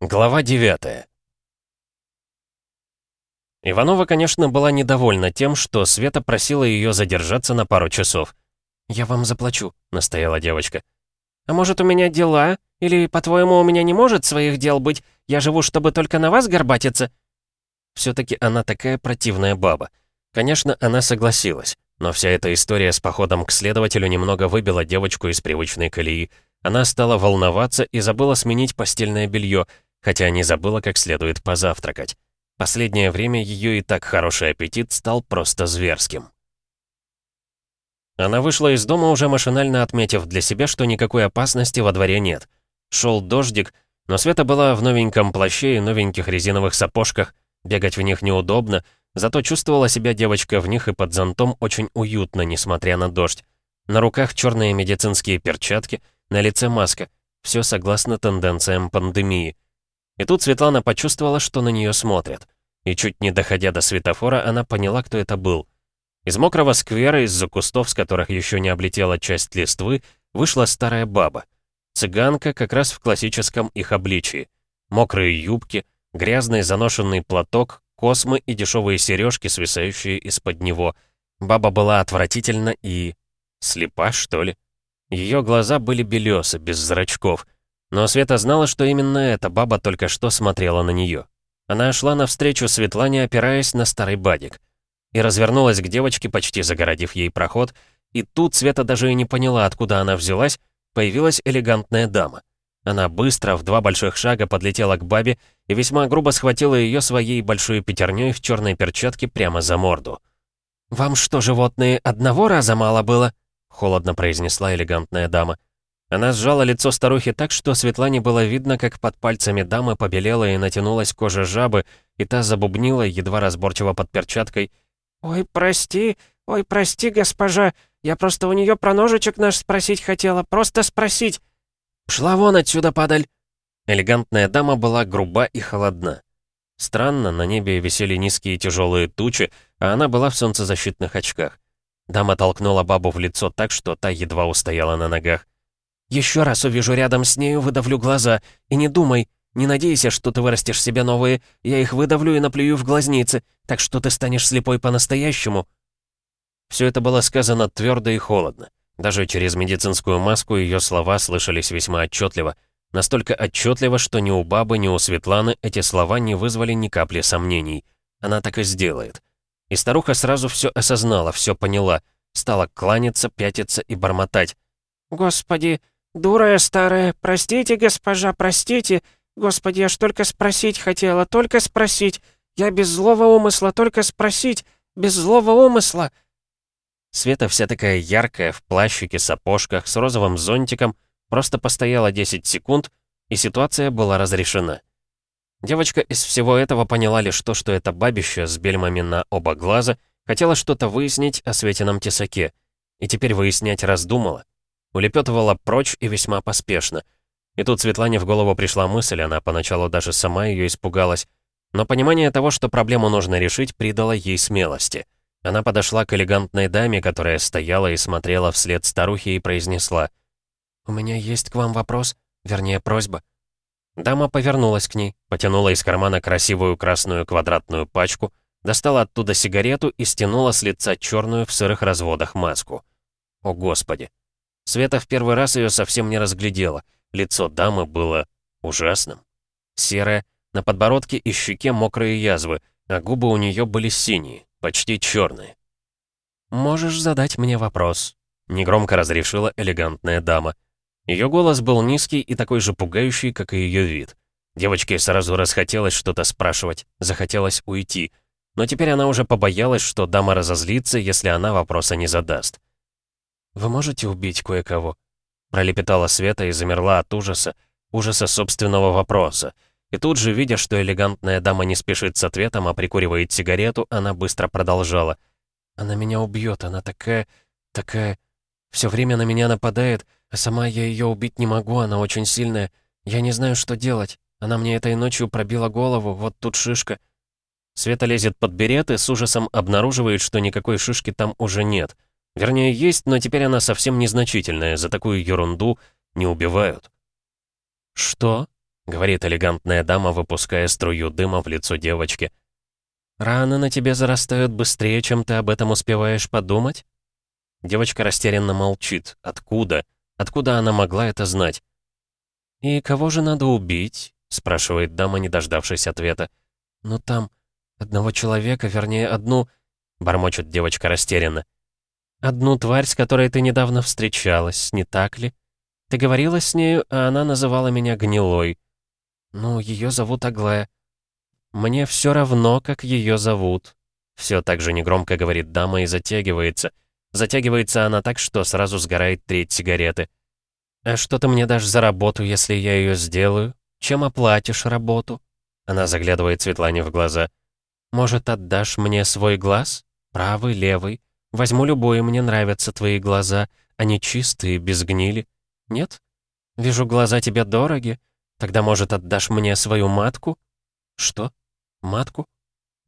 Глава 9 Иванова, конечно, была недовольна тем, что Света просила ее задержаться на пару часов. «Я вам заплачу», — настояла девочка. «А может, у меня дела? Или, по-твоему, у меня не может своих дел быть? Я живу, чтобы только на вас горбатиться?» Все-таки она такая противная баба. Конечно, она согласилась, но вся эта история с походом к следователю немного выбила девочку из привычной колеи. Она стала волноваться и забыла сменить постельное белье, хотя не забыла как следует позавтракать. Последнее время ее и так хороший аппетит стал просто зверским. Она вышла из дома, уже машинально отметив для себя, что никакой опасности во дворе нет. Шел дождик, но Света была в новеньком плаще и новеньких резиновых сапожках, бегать в них неудобно, зато чувствовала себя девочка в них и под зонтом очень уютно, несмотря на дождь. На руках черные медицинские перчатки, на лице маска. Все согласно тенденциям пандемии. И тут Светлана почувствовала, что на нее смотрят. И чуть не доходя до светофора, она поняла, кто это был. Из мокрого сквера, из-за кустов, с которых еще не облетела часть листвы, вышла старая баба. Цыганка как раз в классическом их обличии. Мокрые юбки, грязный заношенный платок, космы и дешевые сережки, свисающие из-под него. Баба была отвратительна и... слепа, что ли? Ее глаза были белесы, без зрачков — но Света знала, что именно эта баба только что смотрела на нее. Она шла навстречу Светлане, опираясь на старый бадик. И развернулась к девочке, почти загородив ей проход. И тут Света даже и не поняла, откуда она взялась, появилась элегантная дама. Она быстро, в два больших шага, подлетела к бабе и весьма грубо схватила ее своей большой пятерней в черной перчатке прямо за морду. «Вам что, животные, одного раза мало было?» — холодно произнесла элегантная дама. Она сжала лицо старухи так, что Светлане было видно, как под пальцами дамы побелела и натянулась кожа жабы, и та забубнила, едва разборчиво под перчаткой. «Ой, прости, ой, прости, госпожа, я просто у нее про ножичек наш спросить хотела, просто спросить». «Шла вон отсюда, падаль!» Элегантная дама была груба и холодна. Странно, на небе висели низкие тяжелые тучи, а она была в солнцезащитных очках. Дама толкнула бабу в лицо так, что та едва устояла на ногах. Еще раз увижу рядом с нею, выдавлю глаза. И не думай, не надейся, что ты вырастешь себе новые. Я их выдавлю и наплюю в глазницы, так что ты станешь слепой по-настоящему». Все это было сказано твердо и холодно. Даже через медицинскую маску ее слова слышались весьма отчетливо. Настолько отчетливо, что ни у бабы, ни у Светланы эти слова не вызвали ни капли сомнений. Она так и сделает. И старуха сразу все осознала, все поняла. Стала кланяться, пятиться и бормотать. «Господи, «Дура я старая, простите, госпожа, простите. Господи, я ж только спросить хотела, только спросить. Я без злого умысла, только спросить, без злого умысла». Света вся такая яркая, в плащике, сапожках, с розовым зонтиком, просто постояла 10 секунд, и ситуация была разрешена. Девочка из всего этого поняла лишь то, что это бабище с бельмами на оба глаза хотела что-то выяснить о Светином тесаке, и теперь выяснять раздумала. Улепетывала прочь и весьма поспешно. И тут Светлане в голову пришла мысль, она поначалу даже сама ее испугалась. Но понимание того, что проблему нужно решить, придало ей смелости. Она подошла к элегантной даме, которая стояла и смотрела вслед старухе и произнесла. «У меня есть к вам вопрос, вернее, просьба». Дама повернулась к ней, потянула из кармана красивую красную квадратную пачку, достала оттуда сигарету и стянула с лица черную в сырых разводах маску. О, Господи! Света в первый раз ее совсем не разглядела. Лицо дамы было ужасным. Серое, на подбородке и щеке мокрые язвы, а губы у нее были синие, почти черные. «Можешь задать мне вопрос», — негромко разрешила элегантная дама. Ее голос был низкий и такой же пугающий, как и ее вид. Девочке сразу расхотелось что-то спрашивать, захотелось уйти. Но теперь она уже побоялась, что дама разозлится, если она вопроса не задаст. «Вы можете убить кое-кого?» Пролепетала Света и замерла от ужаса, ужаса собственного вопроса. И тут же, видя, что элегантная дама не спешит с ответом, а прикуривает сигарету, она быстро продолжала. «Она меня убьет, она такая... такая... все время на меня нападает, а сама я ее убить не могу, она очень сильная. Я не знаю, что делать. Она мне этой ночью пробила голову, вот тут шишка». Света лезет под берет и с ужасом обнаруживает, что никакой шишки там уже нет — Вернее, есть, но теперь она совсем незначительная, за такую ерунду не убивают. «Что?» — говорит элегантная дама, выпуская струю дыма в лицо девочки. «Раны на тебе зарастают быстрее, чем ты об этом успеваешь подумать?» Девочка растерянно молчит. Откуда? Откуда она могла это знать? «И кого же надо убить?» — спрашивает дама, не дождавшись ответа. «Ну там, одного человека, вернее, одну...» — бормочет девочка растерянно. «Одну тварь, с которой ты недавно встречалась, не так ли? Ты говорила с нею, а она называла меня гнилой. Ну, ее зовут Аглая. Мне все равно, как ее зовут». Все так же негромко говорит дама и затягивается — Затягивается она так, что сразу сгорает треть сигареты. «А что ты мне дашь за работу, если я ее сделаю? Чем оплатишь работу?» Она заглядывает Светлане в глаза. «Может, отдашь мне свой глаз? Правый, левый? Возьму любой, мне нравятся твои глаза. Они чистые, без гнили. Нет? Вижу, глаза тебе дороги. Тогда, может, отдашь мне свою матку?» «Что? Матку?»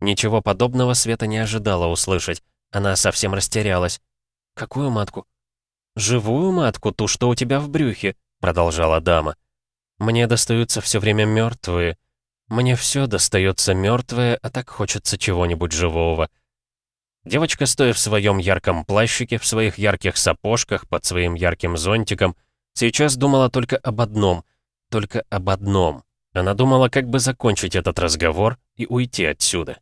Ничего подобного Света не ожидала услышать. Она совсем растерялась. «Какую матку?» «Живую матку, ту, что у тебя в брюхе», — продолжала дама. «Мне достаются все время мертвые. Мне все достается мертвое, а так хочется чего-нибудь живого». Девочка, стоя в своем ярком плащике, в своих ярких сапожках, под своим ярким зонтиком, сейчас думала только об одном, только об одном. Она думала, как бы закончить этот разговор и уйти отсюда.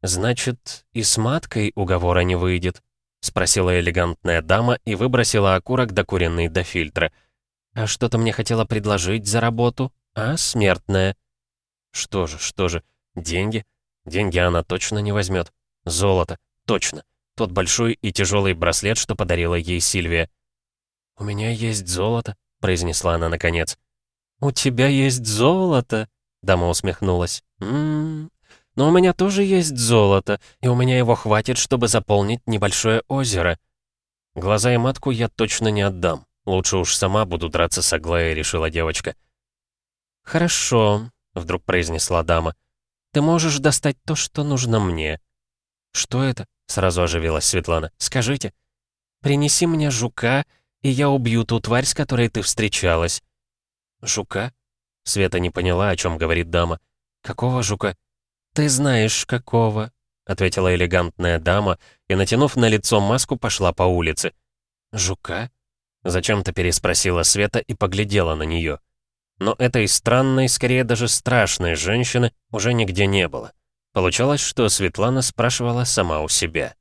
«Значит, и с маткой уговора не выйдет?» — спросила элегантная дама и выбросила окурок докуренный до фильтра. «А что ты мне хотела предложить за работу, а, смертная?» «Что же, что же, деньги? Деньги она точно не возьмет. Золото, точно. Тот большой и тяжелый браслет, что подарила ей Сильвия». «У меня есть золото», — произнесла она наконец. «У тебя есть золото?» — дама усмехнулась. «М-м, но у меня тоже есть золото, и у меня его хватит, чтобы заполнить небольшое озеро. Глаза и матку я точно не отдам. Лучше уж сама буду драться с Аглаей, решила девочка. «Хорошо», — вдруг произнесла дама. «Ты можешь достать то, что нужно мне». «Что это?» — сразу оживилась Светлана. «Скажите». «Принеси мне жука, и я убью ту тварь, с которой ты встречалась». «Жука?» Света не поняла, о чем говорит дама. «Какого жука?» «Ты знаешь, какого», — ответила элегантная дама и, натянув на лицо маску, пошла по улице. «Жука?» — зачем-то переспросила Света и поглядела на нее. Но этой странной, скорее даже страшной женщины уже нигде не было. Получалось, что Светлана спрашивала сама у себя.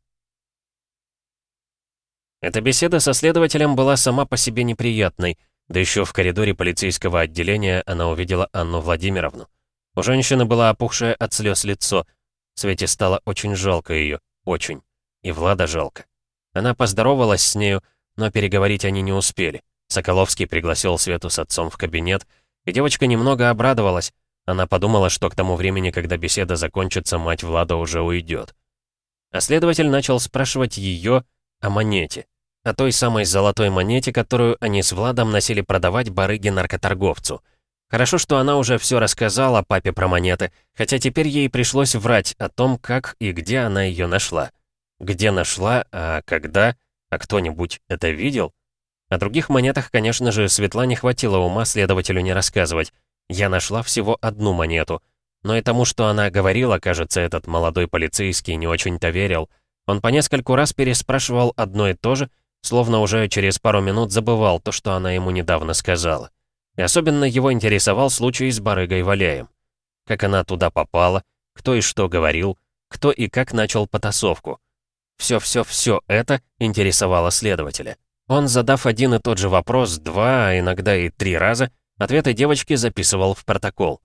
Эта беседа со следователем была сама по себе неприятной, да еще в коридоре полицейского отделения она увидела Анну Владимировну. У женщины было опухшее от слез лицо. Свете стало очень жалко ее, очень. И Влада жалко. Она поздоровалась с нею, но переговорить они не успели. Соколовский пригласил Свету с отцом в кабинет, и девочка немного обрадовалась. Она подумала, что к тому времени, когда беседа закончится, мать Влада уже уйдет. А следователь начал спрашивать ее о монете. О той самой золотой монете, которую они с Владом носили продавать барыге-наркоторговцу — Хорошо, что она уже все рассказала папе про монеты, хотя теперь ей пришлось врать о том, как и где она ее нашла. Где нашла, а когда, а кто-нибудь это видел? О других монетах, конечно же, Светлане хватило ума следователю не рассказывать. Я нашла всего одну монету. Но и тому, что она говорила, кажется, этот молодой полицейский не очень-то верил. Он по нескольку раз переспрашивал одно и то же, словно уже через пару минут забывал то, что она ему недавно сказала. И особенно его интересовал случай с барыгой Валяем. Как она туда попала, кто и что говорил, кто и как начал потасовку. Все-все-все это интересовало следователя. Он, задав один и тот же вопрос два, а иногда и три раза, ответы девочки записывал в протокол.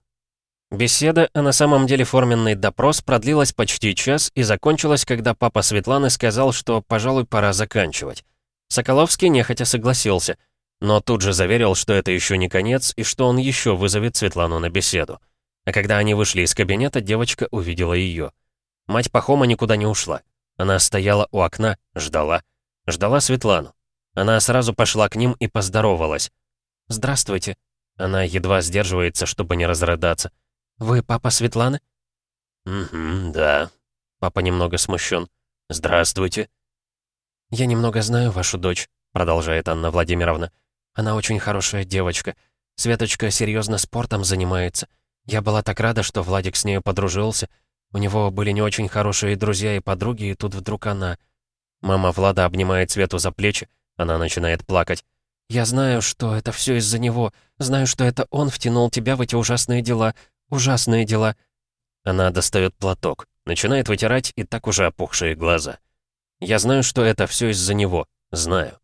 Беседа, а на самом деле форменный допрос, продлилась почти час и закончилась, когда папа Светланы сказал, что, пожалуй, пора заканчивать. Соколовский нехотя согласился — но тут же заверил, что это еще не конец и что он еще вызовет Светлану на беседу. А когда они вышли из кабинета, девочка увидела ее. Мать Пахома никуда не ушла. Она стояла у окна, ждала. Ждала Светлану. Она сразу пошла к ним и поздоровалась. «Здравствуйте». Она едва сдерживается, чтобы не разрыдаться. «Вы папа Светланы?» «Угу, да». Папа немного смущен. «Здравствуйте». «Я немного знаю вашу дочь», — продолжает Анна Владимировна. Она очень хорошая девочка. Светочка серьезно спортом занимается. Я была так рада, что Владик с нею подружился. У него были не очень хорошие друзья и подруги, и тут вдруг она... Мама Влада обнимает Свету за плечи, она начинает плакать. «Я знаю, что это все из-за него. Знаю, что это он втянул тебя в эти ужасные дела. Ужасные дела». Она достает платок, начинает вытирать и так уже опухшие глаза. «Я знаю, что это все из-за него. Знаю».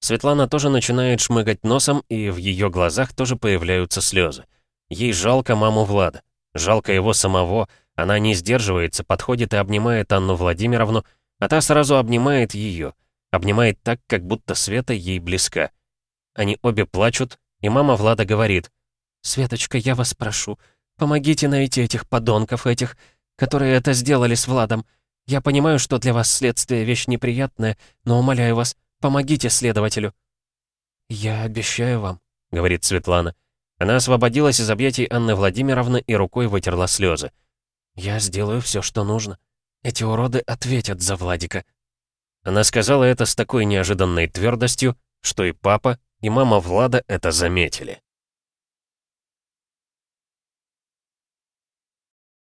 Светлана тоже начинает шмыгать носом, и в ее глазах тоже появляются слезы. Ей жалко маму Влада. Жалко его самого. Она не сдерживается, подходит и обнимает Анну Владимировну, а та сразу обнимает ее. Обнимает так, как будто Света ей близка. Они обе плачут, и мама Влада говорит, «Светочка, я вас прошу, помогите найти этих подонков, этих, которые это сделали с Владом. Я понимаю, что для вас следствие вещь неприятная, но умоляю вас, помогите следователю». «Я обещаю вам», — говорит Светлана. Она освободилась из объятий Анны Владимировны и рукой вытерла слезы. «Я сделаю все, что нужно. Эти уроды ответят за Владика». Она сказала это с такой неожиданной твердостью, что и папа, и мама Влада это заметили.